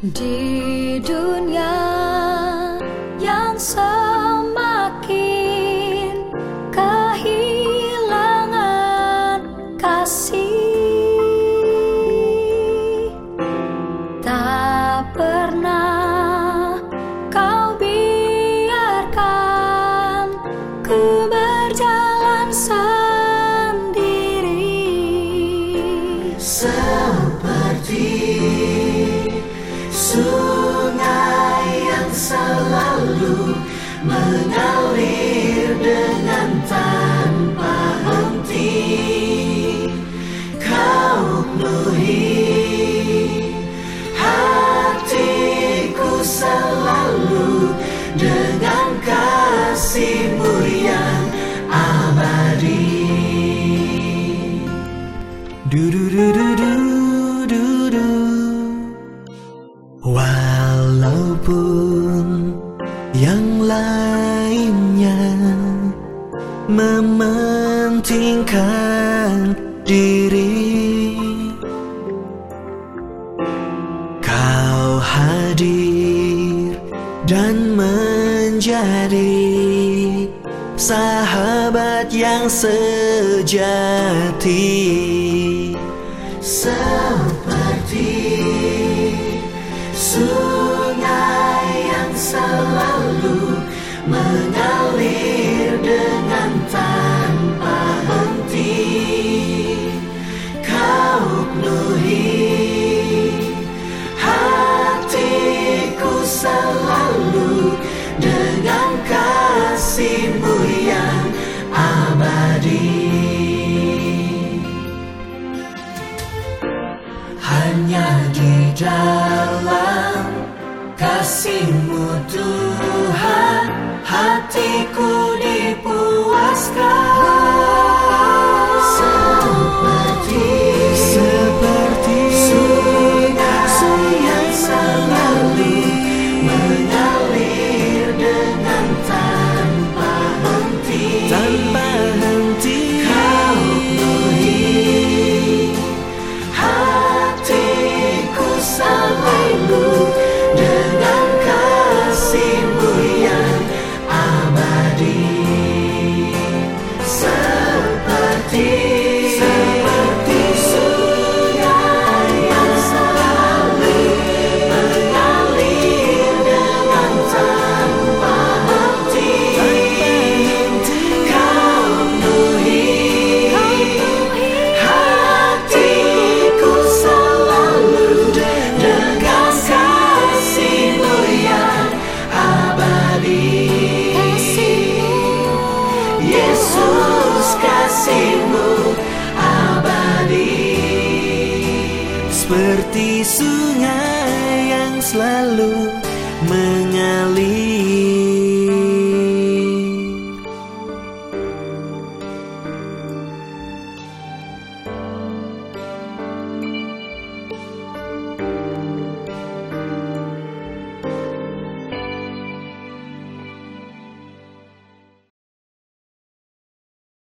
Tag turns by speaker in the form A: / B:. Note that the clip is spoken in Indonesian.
A: Di dunia yang semakin kehilangan kasih Tak pernah kau biarkan ku berjalan sendiri.
B: Seperti mengalir dengan tanpa henti. Kau penuhi hatiku selalu dengan kasihmu yang abadi. Du du du du. Walaupun yang lainnya mementingkan diri. Kau hadir dan menjadi sahabat yang sejati. Seperti selalu mengalir dengan tanpa henti. Kau penuhi hatiku selalu dengan kasihmu yang abadi. Hanya di dalam kasihmu Tuhan Sungai yang selalu mengalir